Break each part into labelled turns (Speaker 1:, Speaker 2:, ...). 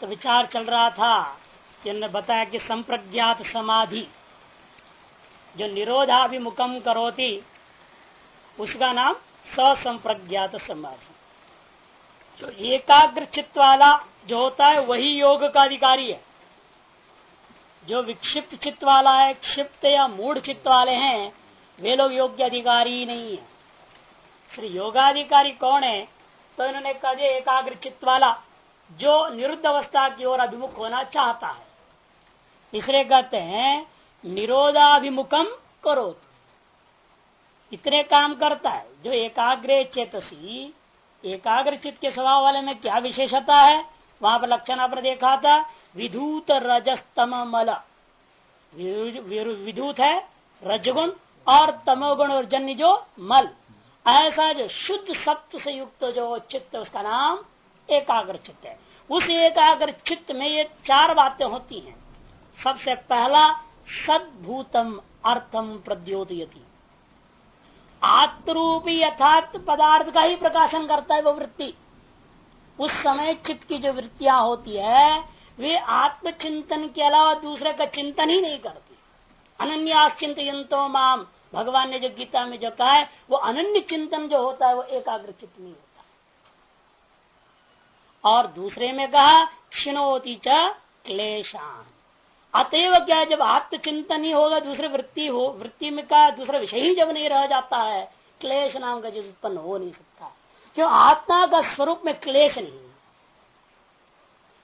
Speaker 1: तो विचार चल रहा था कि जिन्होंने बताया कि संप्रज्ञात समाधि, जो निरोधाभिमुखम करोती, उसका नाम ससंप्रज्ञात समाधि। जो एकाग्र चित्त वाला जो होता है, वही योग का अधिकारी है। जो विक्षिप्त चित्त वाला है, क्षिप्त या मूढ़ चित्त वाले हैं, वे लोग योग्य अधिकारी नहीं है। श्री योगाधिकारी कौन है? तो इन्होंने कहा एकाग्र चित्त वाला जो निरुद्ध अवस्था की ओर अभिमुख होना चाहता है। इसलिए कहते हैं निरोधाभिमुखम करो इतने काम करता है। जो एकाग्र चेतसी, एकाग्र चित्त के स्वभाव वाले में क्या विशेषता है? वहाँ पर लक्षण आपने देखा था, विधूत रजस्तम मल। विधूत है, रजगुण और तमोगुण और जन्य जो मल। ऐसा जो शुद्ध सत्य से युक्त जो चित्त उसका नाम एकाग्र चित्त है। उस एकाग्र चित्त में ये चार बातें होती हैं। सबसे पहला, सदभूतम अर्थम प्रद्योतयती। आत्मरूपी यथार्थ पदार्थ का ही प्रकाशन करता है वो वृत्ति। उस समय चित्त की जो वृत्तियाँ होती है, वे आत्मचिंतन के अलावा दूसरे का चिंतन ही नहीं करती। अनन्यास चिंतो माम। भगवान ने जो गीता में जो कहा है, वो अनन्य चिंतन जो होता है, वो एकाग्र चित्त नहीं होता और दूसरे में कहा, क्षिणोती च क्लेशान। अतएव क्या जब आत्मचिंतन ही होगा, दूसरे वृत्ति हो, वृत्ति में का दूसरा विषय ही जब नहीं रह जाता है, क्लेश नाम का चीज़ उत्पन्न हो नहीं सकता। क्यों आत्मा का स्वरूप में क्लेश नहीं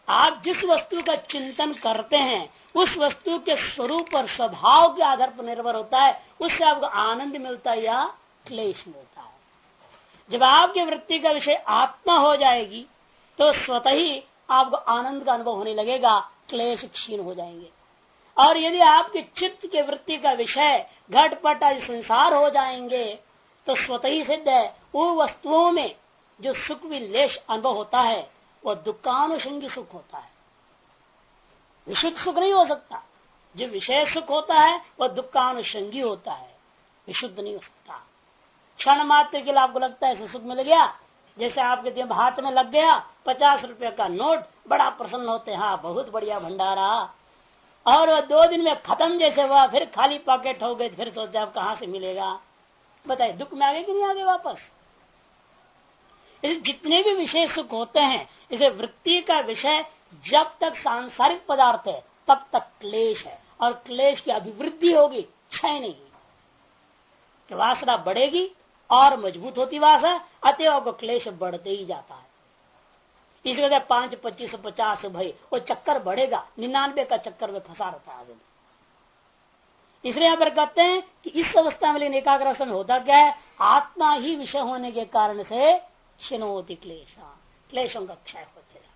Speaker 1: आप जिस वस्तु का चिंतन करते हैं, उस वस्तु के स्वरूप और स्वभाव के आधार पर निर्भर होता है, उससे आपको आनंद मिलता है या क्लेश मिलता है। जब आपकी वृत्ति का विषय आत्मा हो जाएगी तो स्वतः ही आपको आनंद का अनुभव होने लगेगा, क्लेश क्षीण हो जाएँगे। और यदि आपके चित्त के वृत्ति का विषय घटपट संसार हो जाएँगे तो स्वतः ही सिद्ध है वो वस्तुओं में जो सुख विलेश अनुभव होता है, वह दुखानुषंगी सुख होता है। विशुद्ध सुख नहीं हो सकता। जो विषय सुख होता है, वह दुखानुषंगी होता है। विशुद्ध नहीं हो सकता। क्षण मात्र के लिए आपको लगता है सुख मिल गया जैसे आपके हाथ में लग गया, पचास रुपए का नोट, बड़ा प्रसन्न होते हाँ। बहुत बढ़िया भंडारा। और वह दो दिन में खत्म जैसे हुआ, फिर खाली पॉकेट हो गए, फिर सोचते आप कहा से मिलेगा। बताइए, दुख में आगे कि नहीं आगे वापस? जितने भी विषय सुख होते हैं, इसे वृत्ति का विषय, जब तक सांसारिक पदार्थ है, तब तक क्लेश है। और क्लेश की अभिवृद्धि होगी, क्षय नहीं। कि वासना बढ़ेगी और मज़बूत होती वासना अतएव को क्लेश बढ़ते ही जाता है। इसलिए पाँच, पच्चीस, पचास, भाई, वो चक्कर बढ़ेगा, निन्यानवे का चक्कर में फंसा रहता है आदमी। इसलिए यहाँ पर कहते हैं कि इस अवस्था में लेकिन एकाग्र होता क्या है? आत्मा ही विषय होने के कारण से शिनोति क्लेशा, क्लेशों का क्षय होते जाता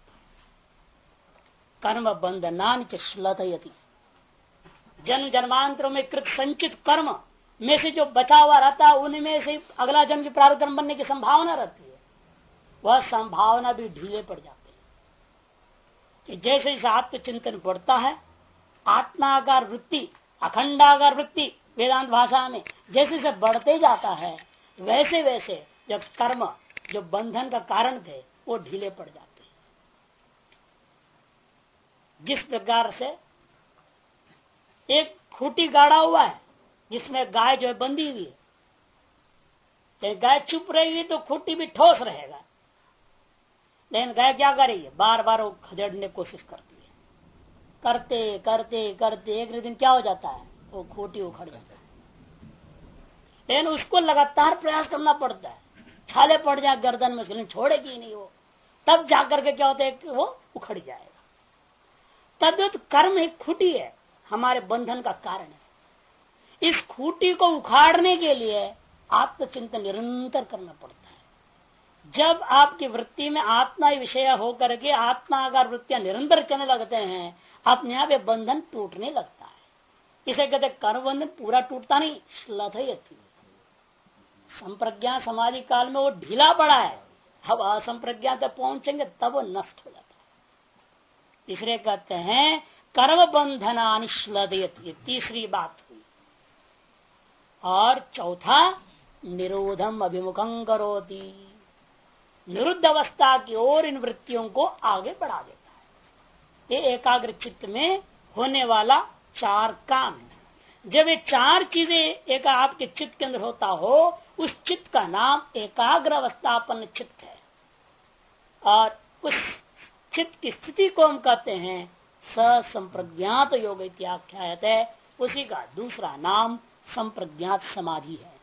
Speaker 1: कर्म बंधनान श्लथयति। जन्म जन्मांतरों में कृत संचित कर्म में से जो बचा हुआ रहता है उनमें से अगला जन्म की प्रारूप बनने की संभावना रहती है, वह संभावना भी ढीले पड़ जाते हैं। कि जैसे जैसे आत्मचिंतन बढ़ता है आत्माकार वृत्ति अखंडाकार वृत्ति वेदांत भाषा में जैसे जैसे बढ़ते जाता है, वैसे वैसे जब कर्म, जो बंधन का कारण थे, वो ढीले पड़ जाते हैं। जिस प्रकार से एक खूटी गाड़ा हुआ है जिसमें गाय जो है बंधी हुई है। गाय चुप रहेगी तो खुट्टी भी ठोस रहेगा। लेकिन गाय क्या करेगी बार बार वो खदेड़ने कोशिश करती है। करते करते करते, एक दिन क्या हो जाता है? वो खूटी उखड़ जाता है। लेकिन उसको लगातार प्रयास करना पड़ता है। छाले पड़ जाए, गर्दन में लेकिन छोड़ेगी नहीं वो। तब जाकर के क्या होता है कि वो उखड़ जाएगा। तद्वत कर्म एक खुटी है, हमारे बंधन का कारण है। इस खूटी को उखाड़ने के लिए आपको चिंतन निरंतर करना पड़ता है। जब आपकी वृत्ति में आत्मा विषय होकर के आत्मा आत्माकार वृत्तियाँ निरंतर चलने लगते हैं, अपने आप ये बंधन टूटने लगता है। इसे कहते कर्म बंधन पूरा टूटता नहीं श्लथयती संप्रज्ञा समाधि काल में वो ढीला पड़ा है। अब असंप्रज्ञा तक पहुँचेंगे, तब वो नष्ट हो जाता है। तीसरे कहते हैं कर्म बंधना तीसरी बात। और चौथा निरोधम अभिमुखम करोती। निरुद्ध अवस्था की ओर इन वृत्तियों को आगे बढ़ा देता है। ये एकाग्र चित्त में होने वाला चार काम है। जब ये चार चीज़ें एक आपके चित्त के अंदर होता हो, उस चित्त का नाम एकाग्र अवस्थापन चित्त है। और उस चित्त की स्थिति को हम कहते हैं ससंप्रज्ञात योग इत्याख्यात है। उसी का दूसरा नाम संप्रज्ञात समाधि है।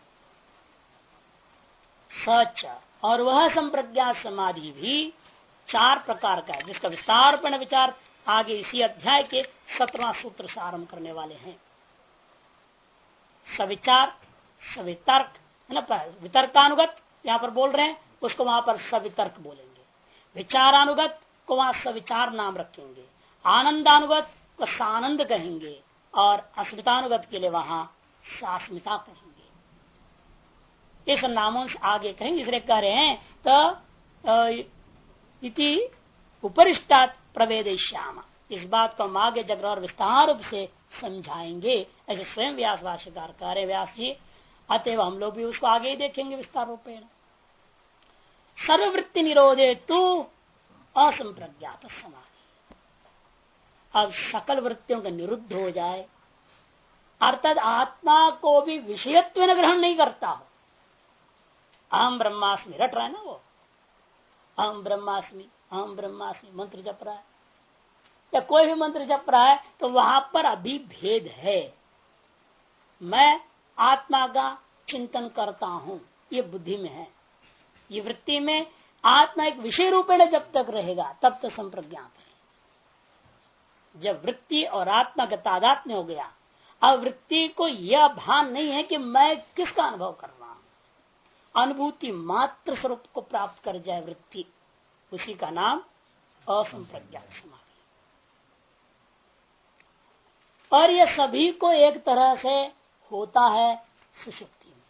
Speaker 1: सच। और वह संप्रज्ञात समाधि भी चार प्रकार का है, जिसका विस्तार पर विचार आगे इसी अध्याय के सत्रह सूत्र से आरंभ करने वाले हैं। सविचार, सवितर्क, है ना वितर्कानुगत, यहाँ पर बोल रहे हैं, उसको वहाँ पर सवितर्क बोलेंगे। विचारानुगत को वहाँ सविचार नाम रखेंगे। आनंदानुगत को सानंद कहेंगे। और अस्मितानुगत के लिए वहाँ सास्मिता कहेंगे। इस नामों से आगे कहेंगे, इसलिए कह रहे हैं तो इति उपरिष्टात प्रवेद श्याम इस बात को हम आगे जगह और विस्तार रूप से समझाएँगे। ऐसे स्वयं व्यास भाष्यकार कार्य व्यास जी, अतएव हम लोग भी उसको आगे ही देखेंगे विस्तार रूपेण। सर्ववृत्ति निरोधे तू असंप्रज्ञात समाधि। अब सकल वृत्तियों का निरुद्ध हो जाए अर्थात आत्मा को भी विषयत्व ग्रहण नहीं करता हो। अहम ब्रह्मास्मि, रट रहा है ना वो? अहम ब्रह्मास्मि अहम ब्रह्मास्मि, मंत्र जप रहा है। या कोई भी मंत्र जप रहा है तो वहाँ पर अभी भेद है। मैं आत्मा का चिंतन करता हूँ, ये बुद्धि में है। ये वृत्ति में आत्मा एक विषय रूपेण जब तक रहेगा, तब तक संप्रज्ञात है। जब वृत्ति और आत्मा का तादात्म्य हो गया अब वृत्ति को यह भान नहीं है कि मैं किसका अनुभव कर रहा हूँ। अनुभूति मात्र स्वरूप को प्राप्त कर जाए वृत्ति। उसी का नाम असंप्रज्ञात समाधि। और यह सभी को एक तरह से होता है सुषुप्ति में।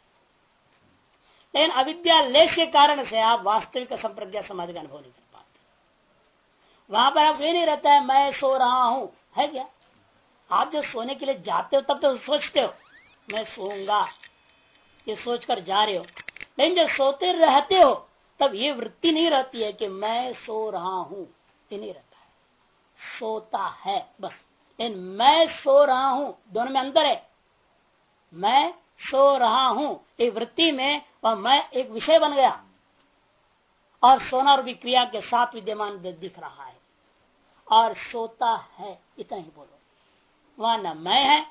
Speaker 1: लेकिन अविद्या के कारण से आप वास्तविक संप्रज्ञा समाधि का अनुभव नहीं कर पाते। वहाँ पर आप ये नहीं रहता है, मैं सो रहा हूँ। है क्या? आप जब सोने के लिए जाते हो, तब तो सोचते हो, मैं सोऊँगा। ये सोचकर जा रहे हो। लेकिन जब सोते रहते हो, तब ये वृत्ति नहीं रहती है कि मैं सो रहा हूँ। ये नहीं रहता है। सोता है, बस। लेकिन मैं सो रहा हूँ, दोनों में अंतर है। मैं सो रहा हूँ एक वृत्ति में और मैं एक विषय बन गया। और सोना और क्रिया के साथ विद्यमान दिख रहा है। और सोता है, इतना ही बोलो। वहाँ न मैं है,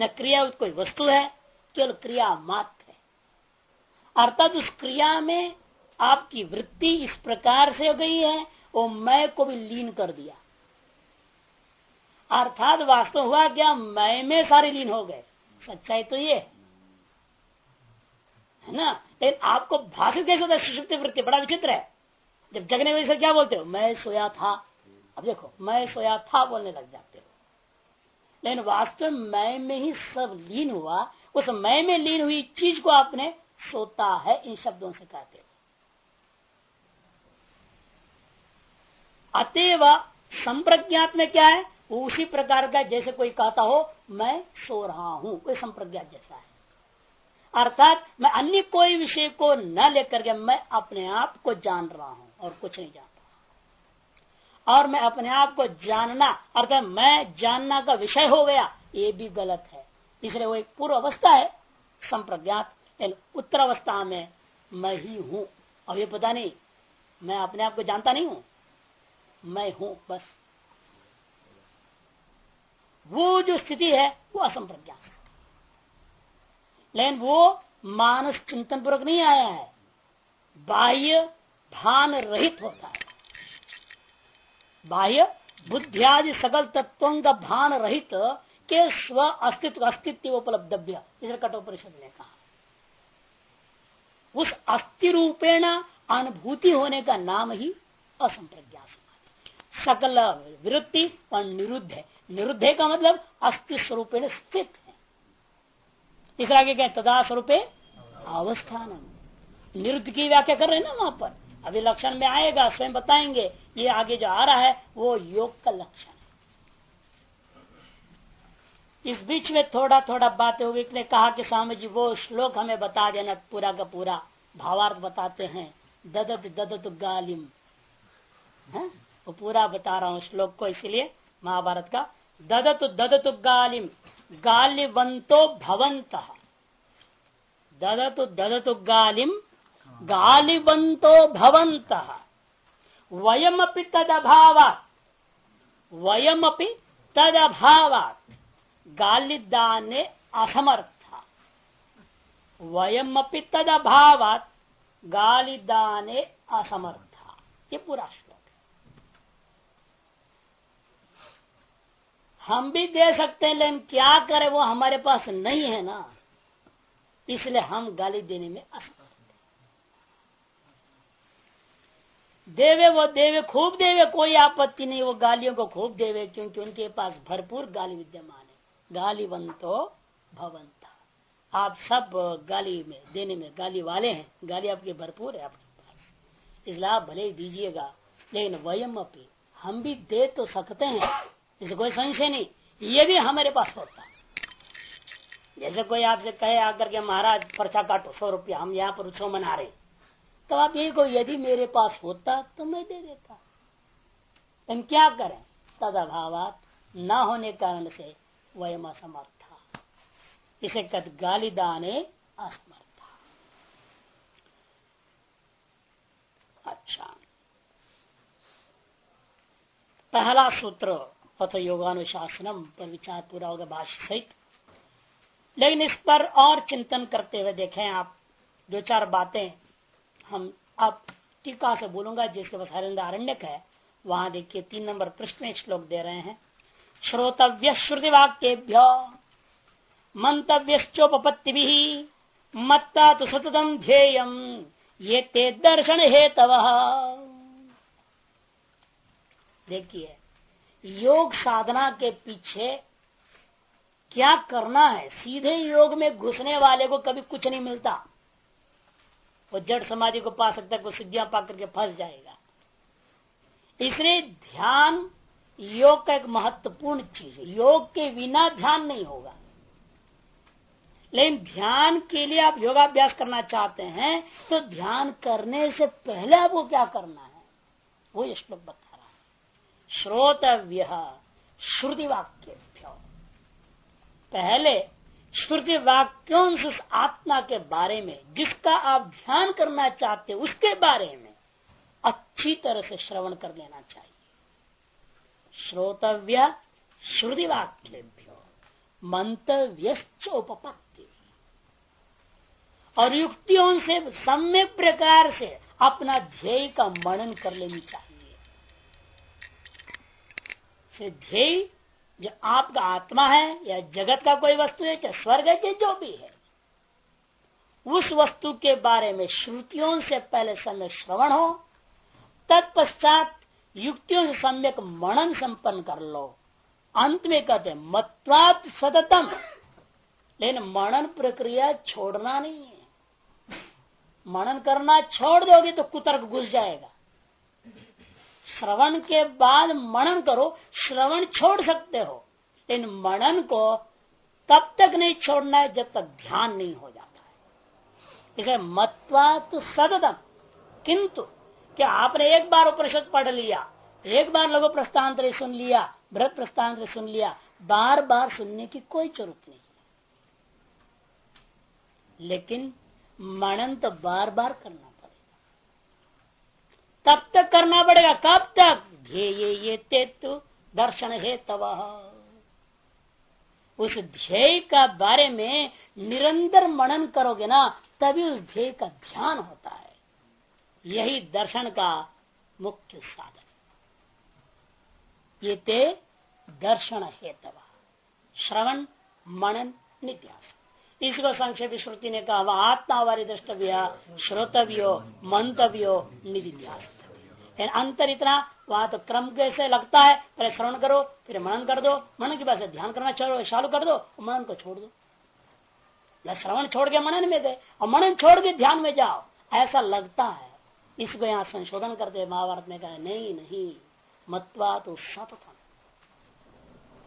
Speaker 1: न क्रिया कोई वस्तु है, केवल क्रिया मात्र है। अर्थात उस क्रिया में आपकी वृत्ति इस प्रकार से हो गई है, वो मैं को भी लीन कर दिया। अर्थात वास्तव हुआ क्या, मैं में सारे लीन हो गए। सच्चाई तो ये है। ना? लेकिन आपको भाषित कैसे होता है? सुषुप्ति वृत्ति, बड़ा विचित्र है। जब जगने से क्या बोलते हो? मैं सोया था। अब देखो, मैं सोया था बोलने लग जाते हो। लेकिन वास्तव मैं में ही सब लीन हुआ। उस मैं में लीन हुई चीज़ को आपने सोता है, इन शब्दों से कहते हो। अतएव संप्रज्ञात में क्या है? वो उसी प्रकार का जैसे कोई कहता हो, मैं सो रहा हूँ, कोई संप्रज्ञात जैसा है। अर्थात मैं अन्य कोई विषय को न लेकर के मैं अपने आप को जान रहा हूँ और कुछ नहीं जानता और मैं अपने आप को जानना, अर्थात मैं जानना का विषय हो गया, ये भी गलत है। इसलिए वो एक पूर्व अवस्था है, संप्रज्ञात उत्तर अवस्था में मैं ही हूँ। अब ये पता नहीं, मैं अपने आप को जानता नहीं हूँ, मैं हूँ बस। वो जो स्थिति है, वो असंप्रज्ञात लेकिन वो मानस चिंतन पूर्वक नहीं आया है, बाह्य भान रहित होता है। बाह्य बुद्धियादि सकल तत्व का भान रहित के स्व अस्तित्व अस्तित्व उपलब्धव्य। इधर कठोपरिषद ने कहा। उस अस्थि रूपेण अनुभूति होने का नाम ही असंप्रज्ञा सकल विरुद्धि और निरुद्ध है। निरुद्ध का मतलब अस्थि स्वरूप स्थित है। तीसरा आगे क्या तदा स्वरूप अवस्थान निरुद्ध की व्याख्या कर रहे हैं ना वहाँ पर। अभी लक्षण में आएगा, स्वयं बताएँगे। ये आगे जो आ रहा है, वो योग का लक्षण है। इस बीच में थोड़ा थोड़ा बातें होगी, इसने कहा कि स्वामी जी, वो श्लोक हमें बता देना, पूरा का पूरा। भावार्थ बताते हैं। ददत ददत गालिम। है? वो पूरा बता रहा हूँ श्लोक को, इसलिए महाभारत का। ददतु ददतु गालिम। गालिवंतो भवंत। ददतु ददतु गालिम। गालिवंतो भवंत। वयमपि तदभावात। वयमपि तदभावात। गालिदाने असमर्थ। वयमपि तदभावात। गालिदाने असमर्थ। ये पूरा श्लोक हम भी दे सकते हैं, लेकिन क्या करें, वो हमारे पास नहीं है ना। इसलिए हम गाली देने में असमर्थ देवे, वो देवे, खूब देवे, कोई आपत्ति नहीं, वो गालियों को खूब देवे, क्योंकि उनके पास भरपूर गाली विद्यमान है। गालीवंतो भवंत। आप सब गाली में, देने में गाली वाले हैं, गाली आपके भरपूर है आपके पास। इसलिए भले ही दीजिएगा, लेकिन वयम अपी। हम भी दे तो सकते हैं, इसे कोई संशय नहीं, ये भी हमारे पास होता जैसे कोई आपसे कहे आकर के, महाराज, पर्चा काटो, सौ रुपया, हम यहाँ पर उत्सव मना रहे तो आप यही को, यदि मेरे पास होता तो मैं दे देता। हम क्या करें? तद अभाव न होने कारण से वयम असमर्था। इसे कद गालिदाने असमर्था। अच्छा। पहला सूत्र अथ योगानुशासनम पर विचार पूरा होगा भाष्य सहित। लेकिन इस पर और चिंतन करते हुए देखें आप, दो चार बातें हम अब टीका से बोलूँगा, जिसके पास हरिंद आरण्यक है, वहाँ देखिए तीन नंबर प्रश्न में श्लोक दे रहे हैं। श्रोतव्य श्रुति वाक्यभ्य मंतव्योपत्ति भी मत्ता तो सततम ध्येयम, ये ते दर्शन हेतव। देखिए, योग साधना के पीछे क्या करना है? सीधे योग में घुसने वाले को कभी कुछ नहीं मिलता। वो जड़ समाधि को पा सकता है, वो सिद्धियाँ पा करके फंस जाएगा। इसलिए ध्यान योग का एक महत्वपूर्ण चीज़ है। योग के बिना ध्यान नहीं होगा। लेकिन ध्यान के लिए आप योगाभ्यास करना चाहते हैं तो ध्यान करने से पहले आपको क्या करना है? वो ये श्लोक बता रहा है। श्रोतव्य श्रुति वाक्य पहले श्रुति वाक्यों से उस आत्मा के बारे में, जिसका आप ध्यान करना चाहते उसके बारे में अच्छी तरह से श्रवण कर लेना चाहिए। श्रोतव्य श्रुति वाक्यभ्यो मंतव्य उपपत्ति और युक्तियों से सम्यक प्रकार से अपना ध्येय का मनन कर लेनी चाहिए। ध्येय जो आपका आत्मा है, या जगत का कोई वस्तु है, चाहे स्वर्ग है, चाहे जो भी है। उस वस्तु के बारे में श्रुतियों से पहले समय श्रवण हो, तत्पश्चात युक्तियों से सम्यक मनन संपन्न कर लो। अंत में कहते मत्वात सततम। लेकिन मनन प्रक्रिया छोड़ना नहीं है। मनन करना छोड़ दोगे तो कुतर्क घुस जाएगा। श्रवण के बाद मनन करो, श्रवण छोड़ सकते हो, लेकिन मनन को तब तक नहीं छोड़ना है जब तक ध्यान नहीं हो जाता है। इसे मत्वा तो सदतम किंतु क्या आपने एक बार उपनिषद पढ़ लिया, एक बार लघु प्रस्थांतर सुन लिया, बृहद प्रस्थांतर सुन लिया बार बार सुनने की कोई ज़रूरत नहीं लेकिन मनन तो बार बार करना तब तक करना पड़ेगा? कब तक? ध्येय ये तेतु दर्शन है तब उस ध्येय का बारे में निरंतर मनन करोगे ना, तभी उस ध्येय का ध्यान होता है। यही दर्शन का मुख्य साधन। ये ते दर्शन हेतव श्रवण, मनन नित्यास इसको संक्षेप श्रुति ने कहा, वह आत्मा वाली द्रष्टव्य, श्रोतव्यो, मंतव्यो, निधिध्यास। अंतर इतना, वहाँ तो क्रम कैसे लगता है, पहले श्रवण करो, फिर मनन कर दो, मनन के बाद ध्यान करना चालू कर दो मनन को छोड़ दो। श्रवण छोड़ के मनन में गए और मनन छोड़ के ध्यान में जाओ, ऐसा लगता है। इसको यहाँ संशोधन करते महाभारत में कहा, नहीं नहीं, मत्वा तो सततम।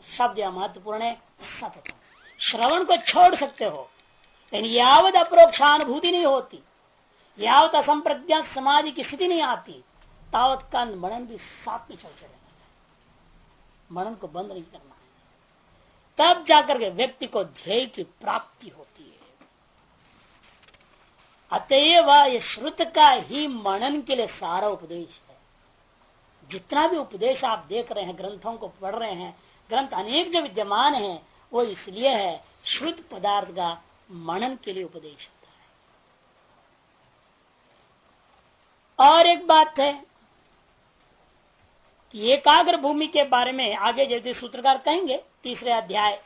Speaker 1: शब्द या महत्वपूर्ण है, सततम। श्रवण को छोड़ सकते हो, लेकिन यावत अप्रोक्षानुभूति नहीं होती। यावत असंप्रज्ञा समाधि की स्थिति नहीं आती। तावत का मनन भी साथ में चलते रहना चाहिए। मनन को बंद नहीं करना है। तब जाकर के व्यक्ति को ध्येय की प्राप्ति होती है। अतएव ये श्रुत का ही मनन के लिए सारा उपदेश है। जितना भी उपदेश आप देख रहे हैं, ग्रंथों को पढ़ रहे हैं, ग्रंथ अनेक जो विद्यमान है वो इसलिए है शुद्ध पदार्थ का मनन के लिए उपदेश होता है। और एक बात है कि एकाग्र भूमि के बारे में आगे जैसे सूत्रकार कहेंगे, तीसरे अध्याय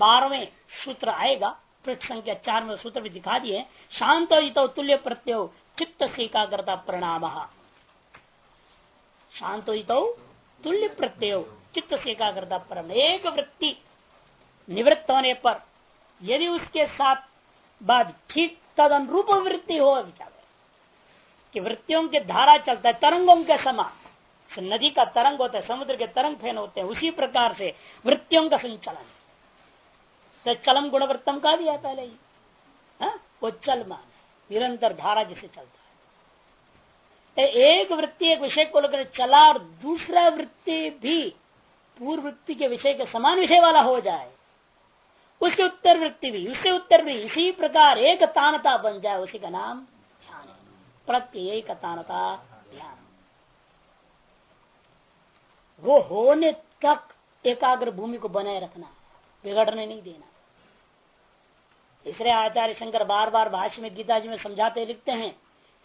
Speaker 1: बारहवें सूत्र आएगा, पृष्ठ संख्या चार में सूत्र भी दिखा दिए शांत तुल्य प्रत्यय, चित्त से एकाग्रता प्रणाम। शांत तुल्य प्रत्यय, चित्त से एकाग्रता परम एक वृत्ति निवृत्त होने पर यदि उसके साथ बाद ठीक तद अनुरूप वृत्ति हो, विचार कि वृत्तियों के धारा चलता है, तरंगों के समान। नदी का तरंग होता है, समुद्र के तरंग फ़ैन होते हैं, उसी प्रकार से वृत्तियों का संचलन। तो चलम गुणवृत्तम का दिया पहले ही। हा? वो चल मान निरंतर धारा जिसे चलता है। एक वृत्ति, एक विषय को लेकर चला और दूसरा वृत्ति भी पूर्व वृत्ति के विषय के समान विषय वाला हो जाए उसके उत्तर वृत्ति भी उससे उत्तर भी, इसी प्रकार एक तानता बन जाए उसी का नाम ध्यान। प्रत्येक तानता ध्यान। वो होने तक एकाग्र भूमि को बनाए रखना, बिगड़ने नहीं देना। इसलिए आचार्य शंकर बार बार भाष्य में गीता जी में समझाते लिखते हैं,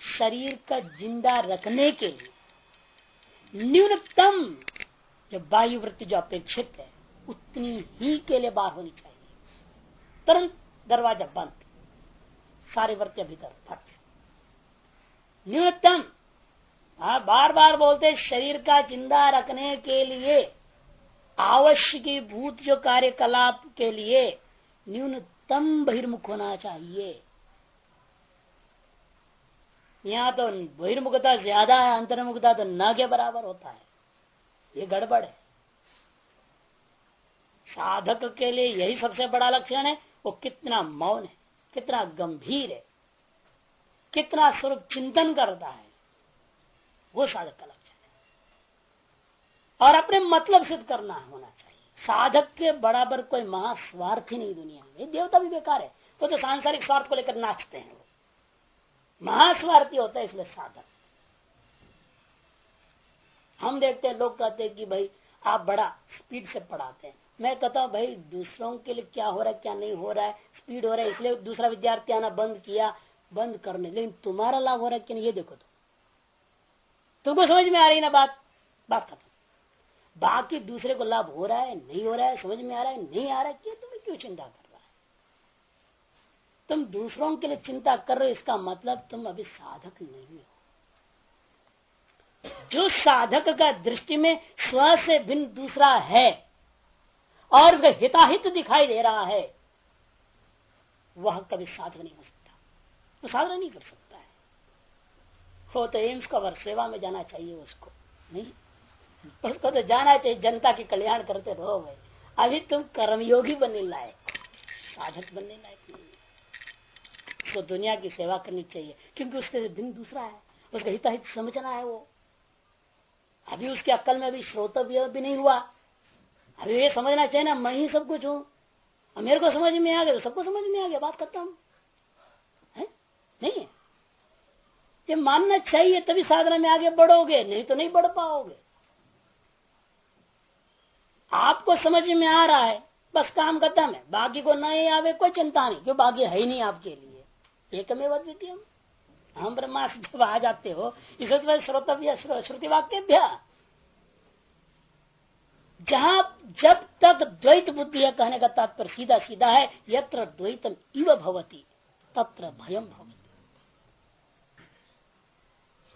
Speaker 1: शरीर का ज़िंदा रखने के लिए न्यूनतम जो वायु वृत्ति जो अपेक्षित है, उतनी ही के लिए बाहर होनी चाहिए। तुरंत दरवाज़ा बंद। सारे वृत्ति भीतर फट। न्यूनतम। हाँ बार बार बोलते शरीर का ज़िंदा रखने के लिए, आवश्यक भूत जो कार्यकलाप के लिए न्यूनतम बहिर्मुख होना चाहिए। यहाँ तो बहिर्मुखता ज़्यादा है, अंतर्मुखता तो न के बराबर होता है। ये गड़बड़ है। साधक के लिए यही सबसे बड़ा लक्षण है। वो कितना मौन है, कितना गंभीर है, कितना स्वरूप चिंतन करता है, वो साधक का लक्षण है। और अपने मतलब सिद्ध करना होना चाहिए। साधक के बराबर कोई महास्वार्थी नहीं दुनिया में। देवता भी बेकार है, वो तो सांसारिक स्वार्थ को लेकर नाचते हैं वो। महास्वार्थी होता है इसलिए साधक। हम देखते हैं, लोग कहते हैं कि भाई, आप बड़ा स्पीड से पढ़ाते हैं। मैं कहता हूँ, भाई, दूसरों के लिए क्या हो रहा है, क्या नहीं हो रहा है स्पीड हो रहा है, इसलिए दूसरा विद्यार्थी आना बंद किया, बंद करने, लेकिन तुम्हारा लाभ हो रहा है कि नहीं, ये देखो तो तुमको समझ में आ रही ना बात? बात खत्म। बाकी दूसरे को लाभ हो रहा है, नहीं हो रहा है, समझ में आ रहा है, नहीं आ रहा है क्या तुम्हें क्यों चिंता कर रहा है? तुम दूसरों के लिए चिंता कर रहे हो, इसका मतलब तुम अभी साधक नहीं हो। जो साधक का दृष्टि में स्व से भिन्न दूसरा है और उसका हिताहित दिखाई दे रहा है। वह कभी साधक नहीं हो सकता। वो साधना नहीं कर सकता है। हो तो एम्स कवर सेवा में जाना चाहिए उसको। नहीं। उसको तो जाना चाहिए। जनता के कल्याण करते रहो भाई। अभी तुम कर्मयोगी बनने लायक। साधक बनने लायक नहीं तो दुनिया की सेवा करनी चाहिए। क्योंकि उसके दिन दूसरा है। उसका हिताहित समझना है वो। अभी उसके अक्ल में अभी श्रोतव्य भी नहीं हुआ। अभी ये समझना चाहिए ना, मैं ही सब कुछ हूँ। मेरे को समझ में आ गया तो सबको समझ में आ गया, बात करता हूँ? नहीं। ये मानना चाहिए, तभी साधना में आगे बढ़ोगे, नहीं तो नहीं बढ़ पाओगे। आपको समझ में आ रहा है, बस काम खत्म है। बाकी को नहीं आवे, कोई चिंता नहीं क्यों बाकी है ही नहीं आपके लिए। एक में द्वितीय हम ब्रह्मास जब आ जाते हो, इस श्रोतव्य श्रुति वाक्य जहाँ जब तक द्वैत बुद्धि कहने का तात्पर्य सीधा सीधा है, यत्र द्वैतम इव भवती, तत्र भयम भवती।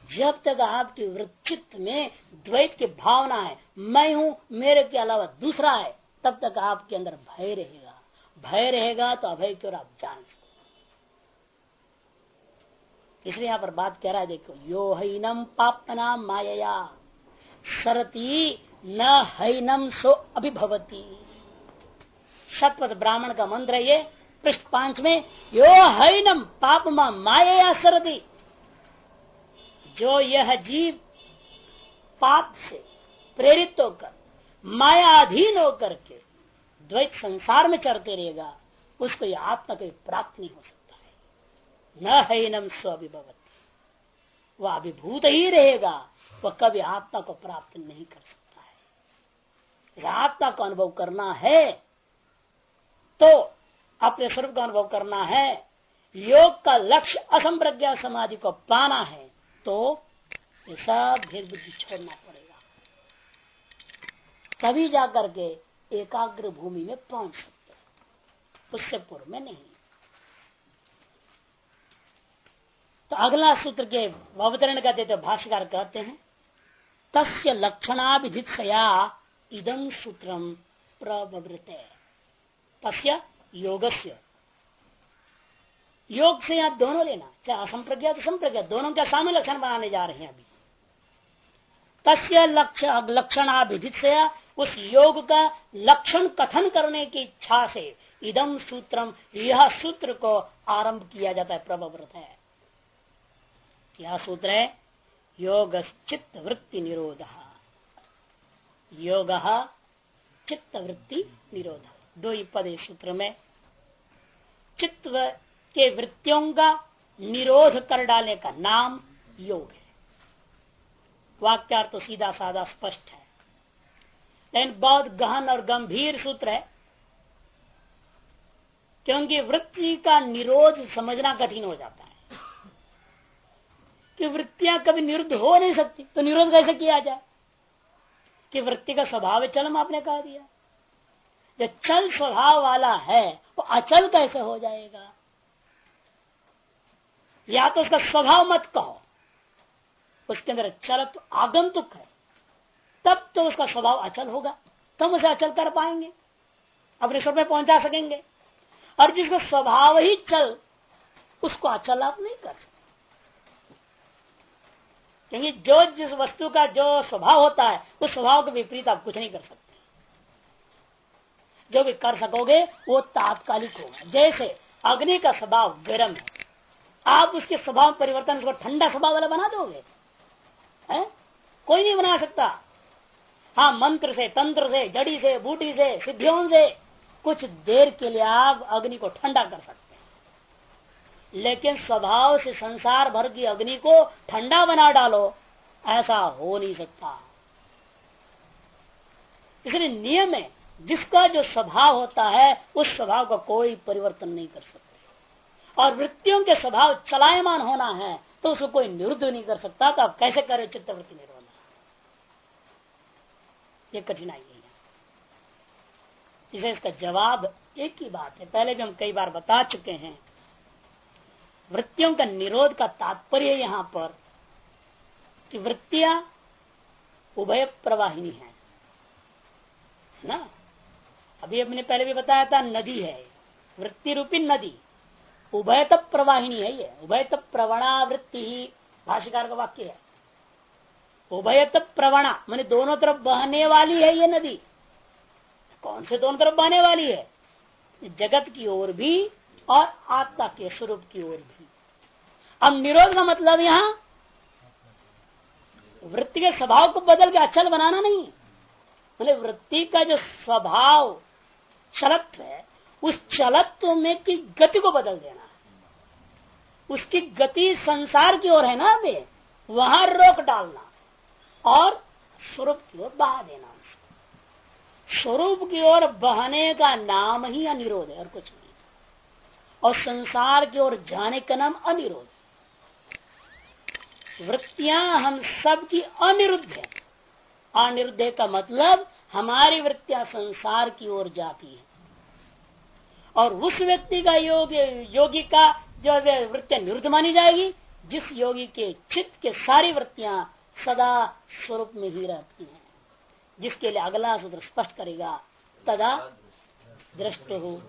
Speaker 1: जब तक आपके वृत्तित्व में द्वैत की भावना है, मैं हूँ, मेरे के अलावा दूसरा है, तब तक आपके अंदर भय रहेगा। भय रहेगा तो अभय की ओर आप जान इसलिए यहाँ पर बात कह रहा है, देखो यो हईनम पापना माया सरती न हैनम सो अभिभवती। शतपथ ब्राह्मण का मंत्र है ये, पृष्ठ पाँच में, यो हैनम पाप माया सरदी जो यह जीव पाप से प्रेरित होकर, मायाधीन होकर के द्वैत संसार में चढ़ते रहेगा, उसको यह आत्मा कभी प्राप्त नहीं हो सकता है। न हैनम स्विभवत वह अभिभूत ही रहेगा, वह कभी आत्मा को प्राप्त नहीं कर सकता। आत्मा का अनुभव करना है तो अपने स्वरूप का अनुभव करना है, योग का लक्ष्य असंप्रज्ञा समाधि को पाना है तो सब भेद बुद्धि छोड़ना पड़ेगा। तभी जाकर के एकाग्र भूमि में पहुँच सकते उससे पूर्व में नहीं। तो अगला सूत्र के अवतरण कहते तो भाष्यकार कहते हैं, तस्य लक्षणाभिधित सया इदम सूत्रम प्रवृत। तस्य योगस्य। योग से यहाँ दोनों लेना। चाहे असंप्रज्ञा तो संप्रज्ञा। दोनों का सामने लक्षण बनाने जा रहे हैं अभी। तस्य लक्ष्य लक्षणाभिधित से उस योग का लक्षण कथन करने की इच्छा से इदम सूत्रम यह सूत्र को आरंभ किया जाता है प्रभव्रत है। यह सूत्र है? योग चित्त वृत्ति निरोध योग चित्त वृत्ति निरोध। दो ही पद इस सूत्र में, चित्त के वृत्तियों का निरोध कर डालने का नाम योग है। वाक्यार्थ तो सीधा साधा स्पष्ट है। लेकिन बहुत गहन और गंभीर सूत्र है, क्योंकि वृत्ति का निरोध समझना कठिन हो जाता है। कि वृत्तियाँ कभी निरुद्ध हो नहीं सकती तो निरोध कैसे किया जाए? कि वृत्ति का स्वभाव चलम आपने कहा दिया। जो चल स्वभाव वाला है, वो अचल कैसे हो जाएगा? या तो उसका स्वभाव मत कहो। उसके अंदर चल तो आगंतुक है। तब तो उसका स्वभाव अचल होगा। तब उसे अचल कर पाएँगे। अपने स्वर में पहुँचा सकेंगे। और जिसका स्वभाव ही चल, उसको अचल आप नहीं कर सकते। क्योंकि जो जिस वस्तु का जो स्वभाव होता है, उस स्वभाव के विपरीत आप कुछ नहीं कर सकते। जो भी कर सकोगे, वो तात्कालिक होगा। जैसे अग्नि का स्वभाव गर्म है, आप उसके स्वभाव परिवर्तन को ठंडा स्वभाव वाला बना दोगे? है? कोई नहीं बना सकता। हाँ मंत्र से, तंत्र से, जड़ी से, बूटी से, सिद्धियों से, कुछ देर के लिए आप अग्नि को ठंडा कर सकते लेकिन स्वभाव से संसार भर की अग्नि को ठंडा बना डालो। ऐसा हो नहीं सकता। इसलिए नियम है, जिसका जो स्वभाव होता है, उस स्वभाव का कोई परिवर्तन नहीं कर सकते। और वृत्तियों के स्वभाव चलायमान होना है तो उसको कोई निरुद्ध नहीं कर सकता तो आप कैसे करें चित्तवृत्ति निरोध ये कठिनाई है। इसे इसका जवाब एक ही बात है। पहले भी हम कई बार बता चुके हैं वृत्तियों का निरोध का तात्पर्य यहाँ पर कि वृत्तियाँ उभय प्रवाहिनी है ना? अभी अपने पहले भी बताया था, नदी है। वृत्ति रूपी नदी उभय तब प्रवाहिनी है ये। उभय तब प्रवणा वृत्ति ही भाष्यकार का वाक्य है। उभय तब प्रवणा, मैंने दोनों तरफ़ बहने वाली है ये नदी। कौन से दोनों तरफ़ बहने वाली है? जगत की ओर भी और आत्मा के स्वरूप की ओर भी। अब निरोध का मतलब यहाँ, वृत्ति के स्वभाव को बदल के अचल बनाना नहीं। मतलब वृत्ति का जो स्वभाव चलत्व है, उस चलत्व में की गति को बदल देना। उसकी गति संसार की ओर है ना अभी वहाँ रोक डालना और स्वरूप की ओर बहा देना स्वरूप की ओर बहने का नाम ही अनिरोध है और कुछ नहीं। और संसार की ओर जाने का नाम अनिरोध। वृत्तियाँ हम सब की अनिरुद्ध है। अनिरुद्ध का मतलब हमारी वृत्तियाँ संसार की ओर जाती है। और उस व्यक्ति का योग, योगी का जो वृत्तियाँ निरुद्ध मानी जाएगी, जिस योगी के चित्त के सारी वृत्तियाँ सदा स्वरूप में ही रहती हैं। जिसके लिए अगला सूत्र स्पष्ट करेगा, तदा दृष्ट हो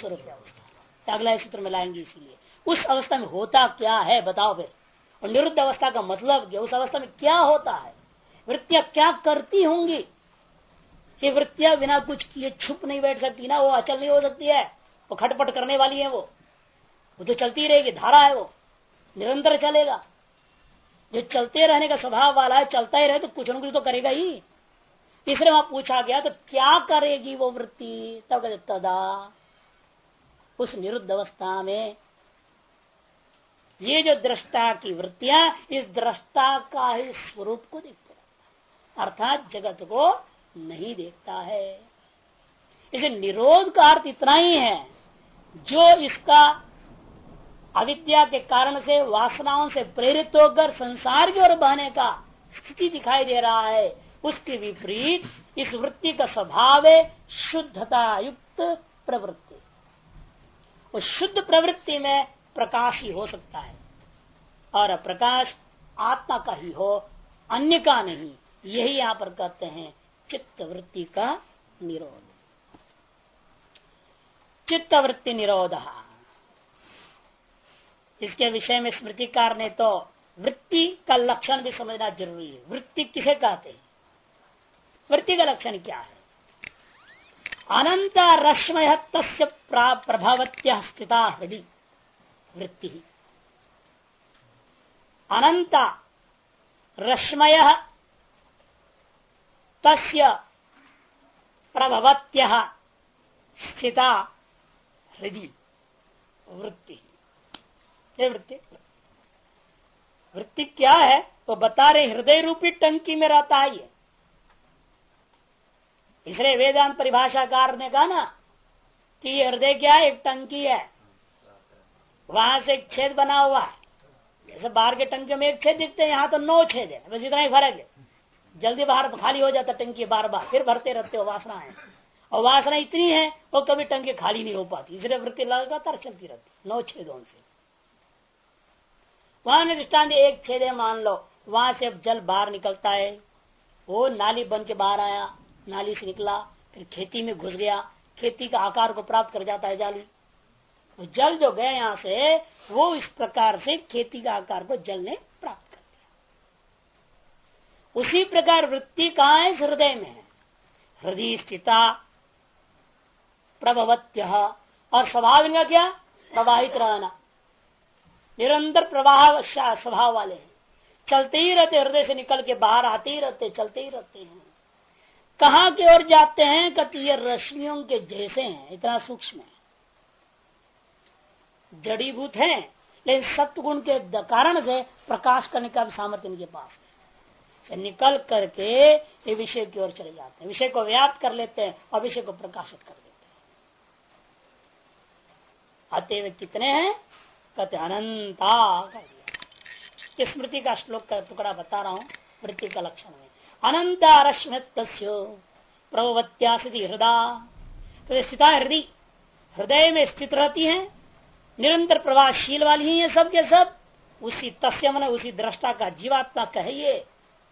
Speaker 1: स्वरूप अवस्था अगला सूत्र में लाएँगे इसीलिए। उस अवस्था में होता क्या है, बताओ फिर। और निरुद्ध अवस्था का मतलब क्या, उस अवस्था में क्या होता है? वृत्तियाँ क्या करती होंगी? कि वृत्तियाँ बिना कुछ किए छुप नहीं बैठ सकती ना, वो अचल नहीं हो सकती है। वो खटपट करने वाली है वो। वो तो चलती रहेगी, धारा है वो। निरंतर चलेगा। जो चलते रहने का स्वभाव वाला है, चलता ही रहे तो कुछ न कुछ तो करेगा ही। इसलिए वहाँ पूछा गया तो क्या करेगी वो वृत्ति? तब कहते, तदा। उस निरुद्ध अवस्था में। ये जो दृष्टा की वृत्तियाँ, इस दृष्टा का ही स्वरूप को देखते रहता अर्थात जगत को नहीं देखता है। इसे निरोध का अर्थ इतना ही है, जो इसका अविद्या के कारण से, वासनाओं से प्रेरित होकर संसार की ओर बहने का स्थिति दिखाई दे रहा है, उसके विपरीत इस वृत्ति का स्वभाव है शुद्धता युक्त प्रवृत्ति। उस शुद्ध प्रवृत्ति में प्रकाश ही हो सकता है। और प्रकाश आत्मा का ही हो, अन्य का नहीं। यही यहाँ पर कहते हैं चित्त वृत्ति का निरोध। चित्त वृत्ति निरोध। इसके विषय में स्मृतिकार ने तो वृत्ति का लक्षण भी समझना ज़रूरी है। वृत्ति किसे कहते हैं? वृत्ति का लक्षण क्या है? अनंत रश्मय तस्य प्रभावत्या स्थिता हृदय वृत्ति। अनंत रश्मय तस्य प्रभवत्य स्थिता हृदय वृत्ति। वृत्ति वृत्ति क्या है? तो बता रहे हृदय रूपी टंकी में रहता है इसलिए वेदांत परिभाषाकार ने कहा ना, कि ये हृदय क्या एक टंकी है। वहाँ से एक छेद बना हुआ है। जैसे बाहर के टंकी में एक छेद दिखते हैं, यहाँ तो नौ छेद है। बस इतना ही फ़र्क है। जल्दी बाहर खाली हो जाता टंकी बार बार फिर भरते रहते हो, वासना है। और वासना इतनी है, वो कभी टंकी खाली नहीं हो पाती। इसलिए वृत्ति लगातार चलती रहती नौ छेदों से। वहाँ दृष्टांत एक छेद है, मान लो। वहाँ से जल बाहर निकलता है। वो नाली बन के बाहर आया। नाली से निकला, फिर खेती में घुस गया। खेती का आकार को प्राप्त कर जाता है जाली। तो जल जो गया यहाँ से, वो इस प्रकार से खेती का आकार को जल ने प्राप्त कर दिया। उसी प्रकार वृत्ति का है? हृदय में है। हृदय स्थिता प्रभवत्य और स्वभाव इनका क्या? प्रवाहित रहना। निरंतर प्रवाह स्वभाव वाले हैं। चलते ही रहते, हृदय से निकल के बाहर आते ही रहते, चलते ही रहते हैं। कहा की ओर जाते हैं? कति ये रश्मियों के जैसे हैं, इतना सूक्ष्म है। जड़ीभूत है, लेकिन सत्य गुण के कारण से प्रकाश करने का भी सामर्थ्य इनके पास है। निकल करके ये विषय की ओर चले जाते हैं। विषय को व्याप्त कर लेते हैं और विषय को प्रकाशित कर देते हैं। अतएव कितने हैं? कहते, अनंता। स्मृति का श्लोक का टुकड़ा बता रहा हूँ। वृत्ति का लक्षण में अनंतारश्मित प्रभवत्या हृदय तो स्थित हृदय। हृदय में स्थित रहती है, निरंतर प्रवाहशील वाली ही सब के सब। उसी तस्य मन उसी दृष्टा का जीवात्मा कहिए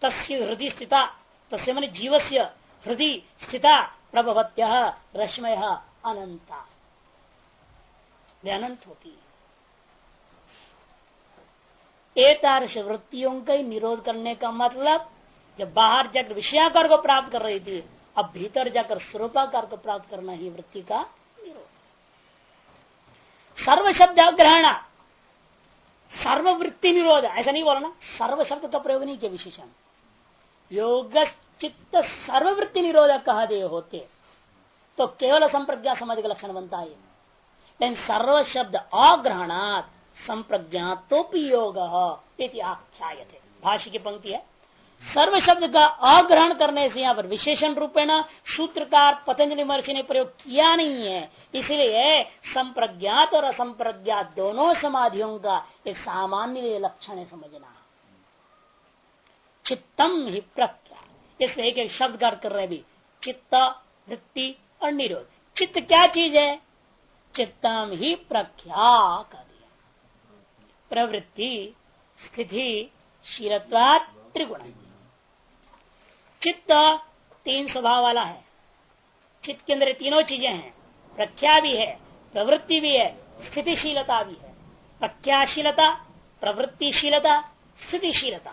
Speaker 1: तस्य हृदय स्थिता, तस्य मन जीव से हृदय स्थिता प्रभवत्य, रश्मय अनंता अनंत होती है। एक वृत्तियों का निरोध करने का मतलब जब बाहर जाकर विषयाकार को प्राप्त कर रही थी, अब भीतर जाकर स्वरूपाकार को प्राप्त करना ही वृत्ति का निरोध। सर्व शब्द ग्रहण सर्ववृत्ति निरोध, ऐसा नहीं बोला ना सर्व शब्द का प्रयोग नहीं किया विशेषण। योग चित्त सर्ववृत्ति निरोध कह दे होते तो केवल संप्रज्ञा समझ का लक्षण बनता है लेकिन सर्व शब्द अग्रहणात संप्रज्ञातोपयोग आख्याय थे भाष्य की पंक्ति है सर्व शब्द का अग्रहण करने से यहाँ पर विशेषण रूपेण सूत्रकार पतंजलि महर्षि ने प्रयोग किया नहीं है। इसलिए संप्रज्ञात और असंप्रज्ञात दोनों समाधियों का एक सामान्य लक्षण है समझना। चित्तम ही प्रज्ञा। इसलिए एक एक शब्द अर्थ कर रहे भी चित्त, वृत्ति और निरोध। चित्त क्या चीज़ है? चित्तम ही प्रख्या कर प्रवृत्ति, स्थिति, शीलत्वात त्रिगुण चित्त तीन स्वभाव वाला है। चित्त के अंदर तीनों चीज़ें हैं। प्रख्या भी है, प्रवृत्ति भी है, स्थितिशीलता भी है। प्रख्याशीलता, प्रवृत्तिशीलता, स्थितिशीलता।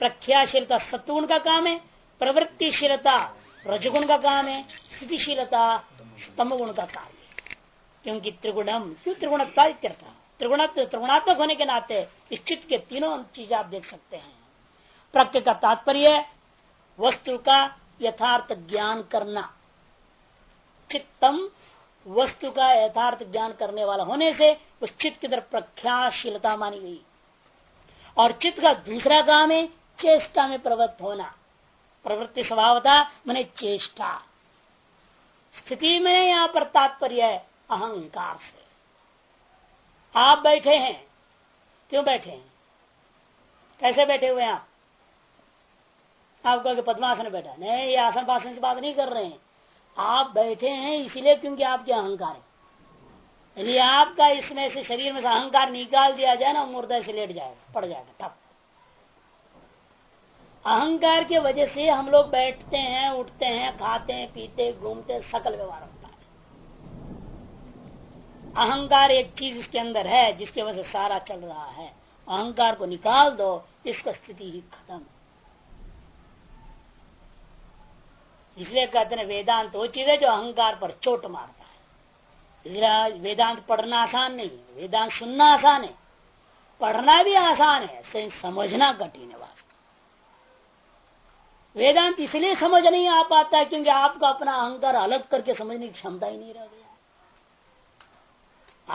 Speaker 1: प्रख्याशीलता सत्वगुण का काम है, प्रवृत्तिशीलता रजगुण का काम है, स्थितिशीलता स्तंभ गुण का कार्य क्योंकि त्रिगुणम, क्यों त्रिगुणत्ता त्रिगुण त्रिगुणात्मक होने के नाते इस चित्त के तीनों चीज़ आप देख सकते हैं। प्रज्ञ का तात्पर्य वस्तु का यथार्थ ज्ञान करना। चित्तम वस्तु का यथार्थ ज्ञान करने वाला होने से उस चित्त की तरफ़ प्रख्याशीलता मानी गई। और चित्त का दूसरा काम है चेष्टा में प्रवृत्त होना। प्रवृत्ति स्वभावता मैंने चेष्टा। स्थिति में यहाँ पर तात्पर्य है अहंकार से। आप बैठे हैं, क्यों बैठे हैं? कैसे बैठे हुए आप? आप कहोगे पद्मासन बैठा, नहीं, ये आसन पासन की बात नहीं कर रहे हैं। आप बैठे हैं इसीलिए क्योंकि आपके अहंकार है। यदि आपका इसमें से शरीर में से अहंकार निकाल दिया जाए ना, मुर्दा से लेट जाएगा पड़ जाएगा, ठप। अहंकार की वजह से हम लोग बैठते हैं, उठते हैं, खाते हैं, पीते, घूमते सकल व्यवहार होता है। अहंकार एक चीज़ इसके अंदर है, जिसकी वजह से सारा चल रहा है। अहंकार को निकाल दो, इसका स्थिति ही खत्म। इसलिए कहते हैं वेदांत वो चीज़ है जो अहंकार पर चोट मारता है। इसलिए वेदांत पढ़ना आसान नहीं है। वेदांत सुनना आसान है। पढ़ना भी आसान है। समझना कठिन है वास्तव। वेदांत इसलिए समझ नहीं आ पाता है क्योंकि आपका अपना अहंकार अलग करके समझने की क्षमता ही नहीं रह गया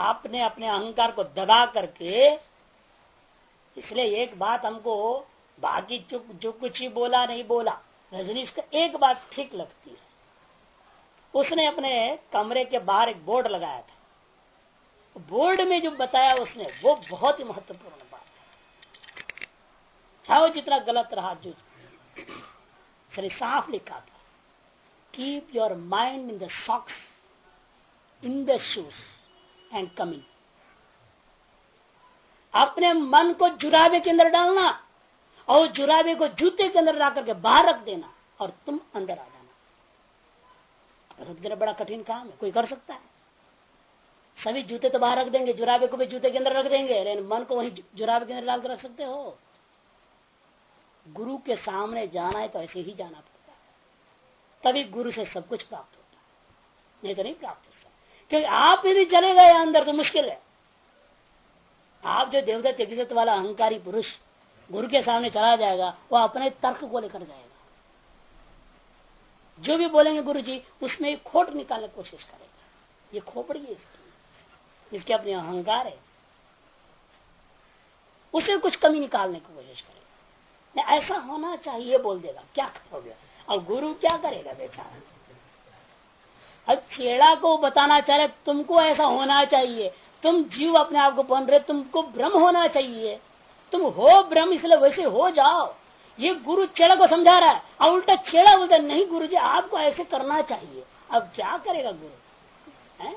Speaker 1: आपने अपने अहंकार को दबा करके, इसलिए एक बात हमको बाकी जो कुछ ही बोला, नहीं बोला। रजनीश का एक बात ठीक लगती है। उसने अपने कमरे के बाहर एक बोर्ड लगाया था। बोर्ड में जो बताया उसने, वो बहुत ही महत्वपूर्ण बात है। चाहे जितना गलत रहा, जो साफ़ लिखा था keep your mind in the socks in the shoes and coming अपने मन को जुराबे के अंदर डालना। और जुराबे को जूते के अंदर ला करके बाहर रख देना और तुम अंदर आ जाना। रख देना बड़ा कठिन काम है, कोई कर सकता है। सभी जूते तो बाहर रख देंगे, जुराबे को भी जूते के अंदर रख देंगे, लेकिन मन को वही जुराबे के अंदर डाल रख सकते हो। गुरु के सामने जाना है तो ऐसे ही जाना पड़ता है। तभी गुरु से सब कुछ प्राप्त होता है। नहीं तो नहीं प्राप्त होता। क्योंकि आप यदि चले गए अंदर तो मुश्किल है। आप जो देवदत्त वाला अहंकारी पुरुष गुरु के सामने चला जाएगा, वो अपने तर्क को लेकर जाएगा। जो भी बोलेंगे गुरु जी उसमें खोट निकालने की कोशिश करेगा। ये खोपड़ी है इसकी। इसके अपने अहंकार है। उसे कुछ कमी निकालने की कोशिश करेगा। ऐसा होना चाहिए बोल देगा, क्या करोगे? और गुरु क्या करेगा बेचारा अब छेड़ा को बताना चाह रहे, तुमको ऐसा होना चाहिए। तुम जीव अपने आप को बन रहे, तुमको भ्रम होना चाहिए। तुम हो ब्रह्म, इसलिए वैसे हो जाओ। ये गुरु चेड़ा को समझा रहा है। और उल्टा चेड़ा बोलता नहीं गुरु जी आपको ऐसे करना चाहिए। अब क्या करेगा गुरु? है?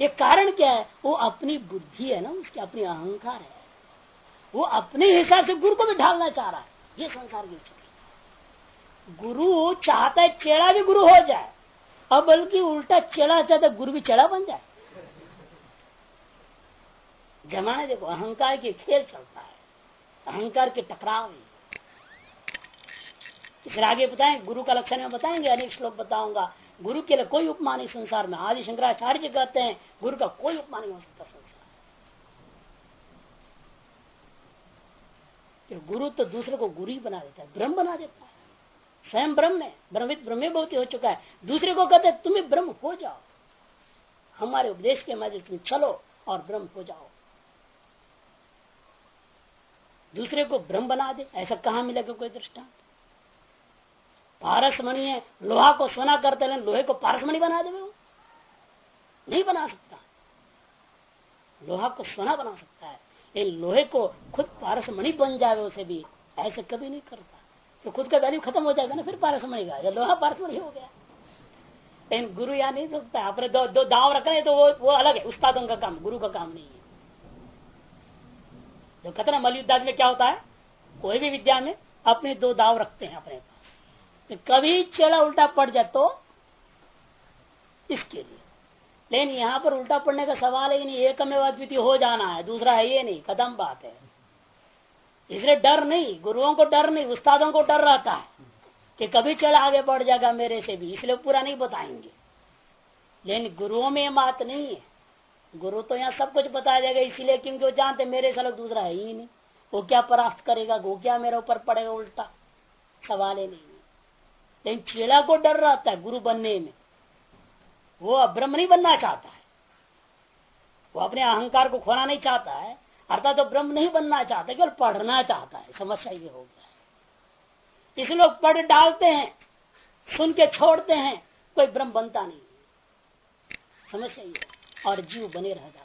Speaker 1: ये कारण क्या है? वो अपनी बुद्धि है ना, उसकी अपनी अहंकार है। वो अपने हिसाब से गुरु को भी ढालना चाह रहा है। ये संसार की स्थिति गुरु चाहता है चेड़ा भी गुरु हो जाए, और बल्कि उल्टा चेड़ा चाहता गुरु भी चेड़ा बन जाए। जमाने देखो, अहंकार के खेल चलता है। अहंकार के टकराव फिर आगे बताएँ, गुरु का लक्षण में बताएँगे, अनेक श्लोक बताऊँगा। गुरु के लिए कोई उपमा नहीं संसार में आदि शंकराचार्य जी कहते हैं, गुरु का कोई उपमा नहीं हो सकता संसार। गुरु तो दूसरे को गुरु ही बना देता है, ब्रह्म बना देता है। स्वयं ब्रह्म है ब्रह्मित ब्रह्म बहुत हो चुका है। दूसरे को कहते हैं तुम्हें ब्रह्म हो जाओ। हमारे उपदेश के माध्यम तुम चलो और ब्रह्म हो जाओ। दूसरे को ब्रह्म बना दे, ऐसा कहा मिलेगा कोई दृष्टांत? है लोहा को सोना करते लेकिन लोहे को पारसमणि बना दे वो। नहीं बना सकता। लोहा को सोना बना सकता है, लेकिन लोहे को खुद पारसमणि बन जाए उसे भी, ऐसे कभी नहीं करता। तो खुद का वैल्यू खत्म हो जाएगा ना, फिर पारसमणि का। लोहा पारसमणि हो गया। लेकिन गुरु या नहीं सकता अपने दो दो दाव रख रहे तो वो वो अलग है, उस्तादों का काम, गुरु का काम नहीं है। जो कहते ना मलयुद्ध में क्या होता है? कोई भी विद्या में अपने दो दाव रखते हैं अपने पास। तो कभी चेड़ा उल्टा पड़ जाए तो इसके लिए। लेकिन यहाँ पर उल्टा पड़ने का सवाल है नहीं एक में अद्वितीय हो जाना है, दूसरा है ये नहीं, कदम बात है। इसलिए डर नहीं, गुरुओं को डर नहीं, उस्तादों को डर रहता है कि कभी चढ़ आगे बढ़ जाएगा मेरे से भी, इसलिए पूरा नहीं बताएँगे। लेकिन गुरुओं में बात नहीं है। गुरु तो यहाँ सब कुछ बताया जाएगा इसीलिए क्योंकि वो जानते मेरे से अलग दूसरा है ही नहीं। वो क्या परास्त करेगा, वो क्या मेरे ऊपर पड़ेगा उल्टा? सवाल ही नहीं लेकिन चेला को डर रहता है गुरु बनने में। वो ब्रह्म नहीं बनना चाहता है। वो अपने अहंकार को खोना नहीं चाहता है। अर्थात तो ब्रह्म नहीं बनना चाहता केवल पढ़ना चाहता है। समस्या ये हो गया है। इस लोग पढ़ डालते हैं, सुन के छोड़ते हैं, कोई ब्रह्म बनता नहीं समस्या ये और जीव बने रह जाते हैं।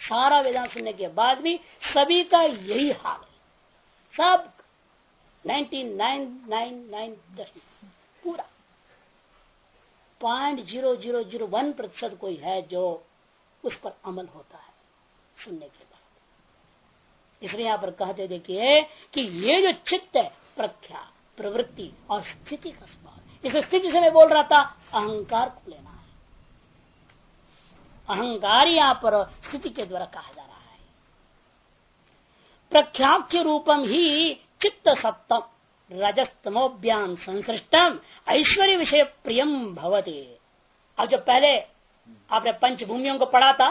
Speaker 1: सारा वेदांत सुनने के बाद भी सभी का यही हाल है। सब नाइनटीन नाइन नाइन नाइन पूरा। Point zero zero zero one प्रतिशत कोई है जो उस पर अमल होता है सुनने के बाद। इसलिए यहाँ पर कहते देखिए कि ये जो चित्त है, प्रख्या, प्रवृत्ति और स्थिति का स्वभाव इस स्थिति से मैं बोल रहा था, अहंकार को लेना। अहंकार यहाँ पर स्थिति के द्वारा कहा जा रहा है। प्रख्याख्य रूपम ही चित्त सप्तम रजस्तमोभ्याम संसृष्टम, ऐश्वर्य विषय प्रियम भवते। अब जो पहले आपने पंचभूमियों को पढ़ा था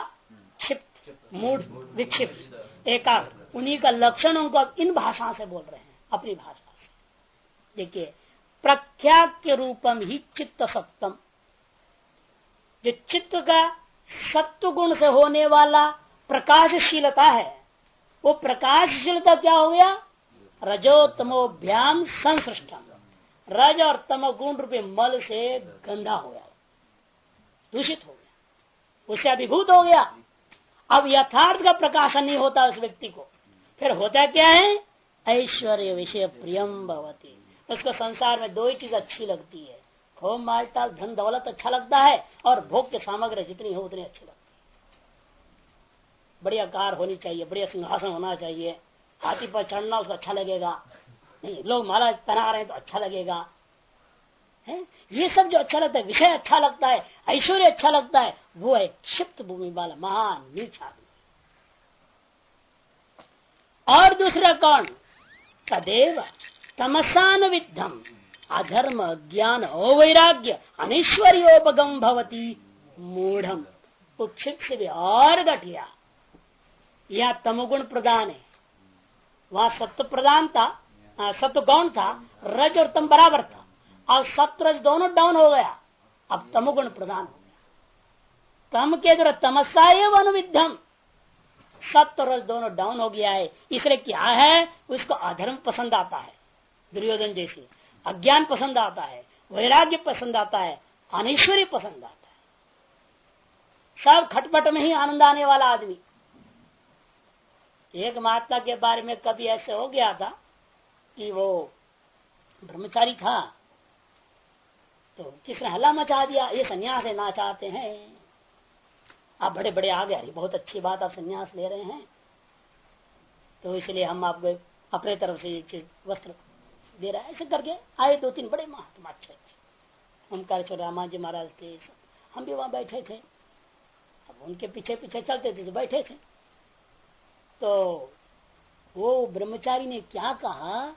Speaker 1: क्षिप्त मूड विक्षिप्त, एकाग्र, उन्हीं का लक्षणों को इन भाषा से बोल रहे हैं, अपनी भाषा से। देखिए प्रख्यात रूपम ही चित्त सप्तम जो चित्त का सत्व गुण से होने वाला प्रकाशशीलता है। वो प्रकाशशीलता क्या हो गया? रजोतमोभ्याम संसृष्टम। रज और तम गुण रूपी मल से गंदा हो गया। दूषित हो गया। उससे अभिभूत हो गया। अब यथार्थ का प्रकाशन नहीं होता उस व्यक्ति को। फिर होता क्या है? ऐश्वर्य विषय प्रियम भवती। उसको संसार में दो ही चीज़ अच्छी लगती है। खो मालटाल धन दौलत अच्छा लगता है और भोग के सामग्री जितनी हो उतनी अच्छी लगती है। बढ़िया कार होनी चाहिए, बढ़िया सिंहासन होना चाहिए। हाथी पर चढ़ना उसको अच्छा लगेगा। नहीं, लोग माला पहना रहे हैं तो अच्छा लगेगा। है? ये सब जो अच्छा लगता है, विषय अच्छा लगता है, ऐश्वर्य अच्छा लगता है, वो है क्षिप्त भूमि वाला महान, नीच और दूसरा कौन? तदेव तमसान विद्धम अधर्म, ज्ञान, अवैराग्य अनिश्वर्योपगम भवती। मूढ़ क्षिप्त भी और घटिया यह तमगुण प्रदान। है वहाँ सत्य प्रदान था सत्य गौण था रज और तम बराबर था अब सत्य रज दोनों डाउन हो गया। अब तमगुण प्रदान हो गया। तम के द्वारा तमसा एवं अनुविधम सत्य रज दोनों डाउन हो गया है। इसलिए क्या है? उसको अधर्म पसंद आता है। दुर्योधन जैसे। अज्ञान पसंद आता है, वैराग्य पसंद आता है अनिश्वरी पसंद आता है। सब खटपट में ही आनंद आने वाला आदमी। एक महात्मा के बारे में कभी ऐसे हो गया था कि वो ब्रह्मचारी था तो किसने हल्ला मचा दिया? ये संन्यास लेना चाहते हैं। आप बड़े बड़े आ गए। बहुत अच्छी बात, आप संन्यास ले रहे हैं। तो इसलिए हम आपको अपने तरफ़ से ये वस्त्र दे रहा है, ऐसे करके आए दो तीन बड़े महात्मा अच्छे अच्छे। ओमकार रामा जी महाराज थे हम भी वहाँ बैठे थे। अब उनके पीछे पीछे चलते थे तो बैठे थे। तो वो ब्रह्मचारी ने क्या कहा?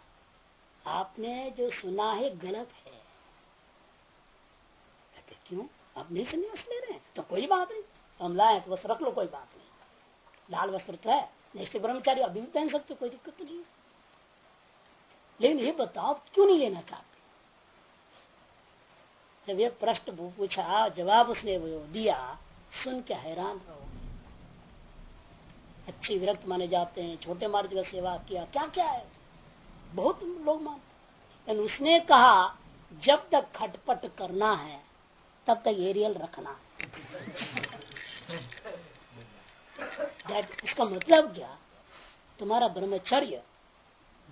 Speaker 1: आपने जो सुना है गलत है। क्यों? आप नहीं संन्यास ले रहे हैं? तो कोई बात नहीं। हम लाए तो बस रख लो, कोई बात नहीं। लाल वस्त्र तो है निश्चित ब्रह्मचारी अभी भी पहन सकते, कोई दिक्कत तो नहीं लेकिन ये बताओ, क्यों नहीं लेना चाहते? जब ये प्रश्न पूछा, जवाब उसने वो दिया, सुन के हैरान रहो। अच्छे विरक्त माने जाते हैं, छोटे मार्ग का सेवा किया क्या क्या है? बहुत लोग मानते उसने कहा, जब तक खटपट करना है, तब तक एरियल रखना इसका मतलब क्या? तुम्हारा ब्रह्मचर्य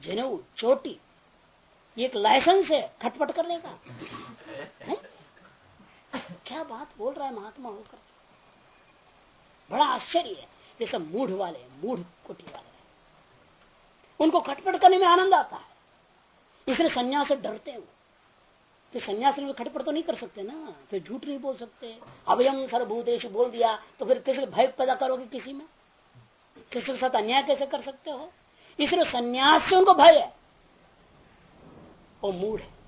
Speaker 1: जनेऊ चोटी एक लाइसेंस है खटपट करने का। है? क्या बात बोल रहा है महात्मा होकर? बड़ा आश्चर्य है। जैसे मूढ़ वाले, मूढ़ कोटि वाले उनको खटपट करने में आनंद आता है। इसलिए संन्यास से डरते हैं तो संन्यास में खटपट तो नहीं कर सकते ना। फिर झूठ नहीं बोल सकते। अभयम सर्वभूतेश बोल दिया तो फिर किसी भय पैदा करोगे किसी में? किसी के साथ अन्याय कैसे कर सकते हो? इसलिए संन्यास से उनको भय है। वो मूढ़ है।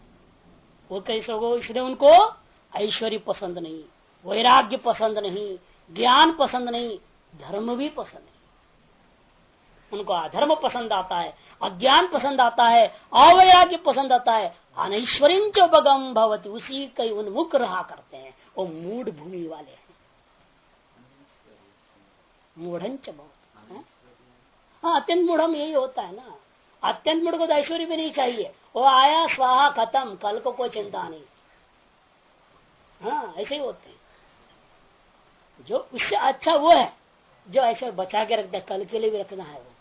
Speaker 1: वो कैसे हो इसलिए उनको ऐश्वर्य पसंद नहीं, वैराग्य पसंद नहीं, ज्ञान पसंद नहीं, धर्म भी पसंद नहीं। उनको अधर्म पसंद आता है, अज्ञान पसंद आता है, अवैराग्य पसंद आता है। अनैश्वरी चौबगम भवती, उसी कई उन्मुख रहा करते हैं। वो मूड भूमि वाले हैं। मूढ़ हाँ अत्यंत मूढ़ यही होता है ना। अत्यंत मूढ़ को तो ऐश्वर्य भी नहीं चाहिए। वो आया, स्वाहा खत्म, कल को कोई चिंता नहीं। हाँ ऐसे ही होते हैं। जो उससे अच्छा वो है, जो ऐसे बचा के रखता है, कल के लिए भी रखना है वो।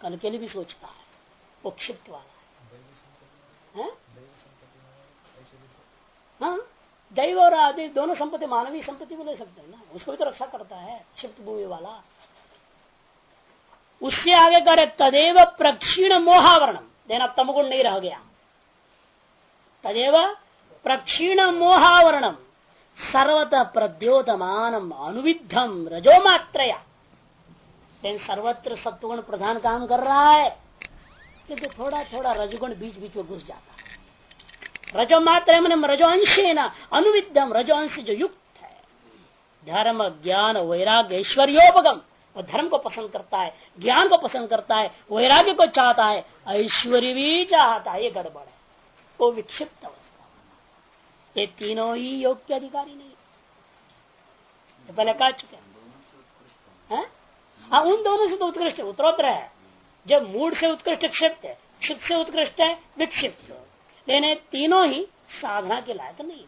Speaker 1: कल के लिए भी सोचता है। वो क्षिप्त वाला है? हाँ दैव और आदि, दोनों संपत्ति, मानवीय संपत्ति भी ले सकते हैं ना। उसको भी तो रक्षा करता है, क्षिप्त भूमि वाला। उससे आगे करे, तदेव प्रक्षीण मोहावरणम देना तमगुण नहीं रह गया। तदेव प्रक्षीण मोहावरणम सर्वतः प्रद्योतमान अनुविधम रजो मात्रया लेकिन सर्वत्र सत्वगुण प्रधान काम कर रहा है। किंतु थोड़ा थोड़ा रजगुण बीच बीच में घुस जाता है। रजो मात्र मैंने रजो अंश न अनुविधम रजो अंश जो युक्त है। धर्म, ज्ञान, वैराग्य, ऐश्वर्योपगम। वो धर्म को पसंद करता है, ज्ञान को पसंद करता है, वैराग्य को चाहता है, ऐश्वर्य भी चाहता है, ये गड़बड़ है। वो विक्षिप्त अवस्था ये तीनों ही योग के अधिकारी नहीं। तो पहले कह चुके हैं। हाँ? उन दोनों से तो उत्कृष्ट उत्तरोत्तर है। जब मूड से उत्कृष्ट क्षिप्त है, क्षिप्त से उत्कृष्ट है, विक्षिप्त। लेने तीनों ही साधना के लायक नहीं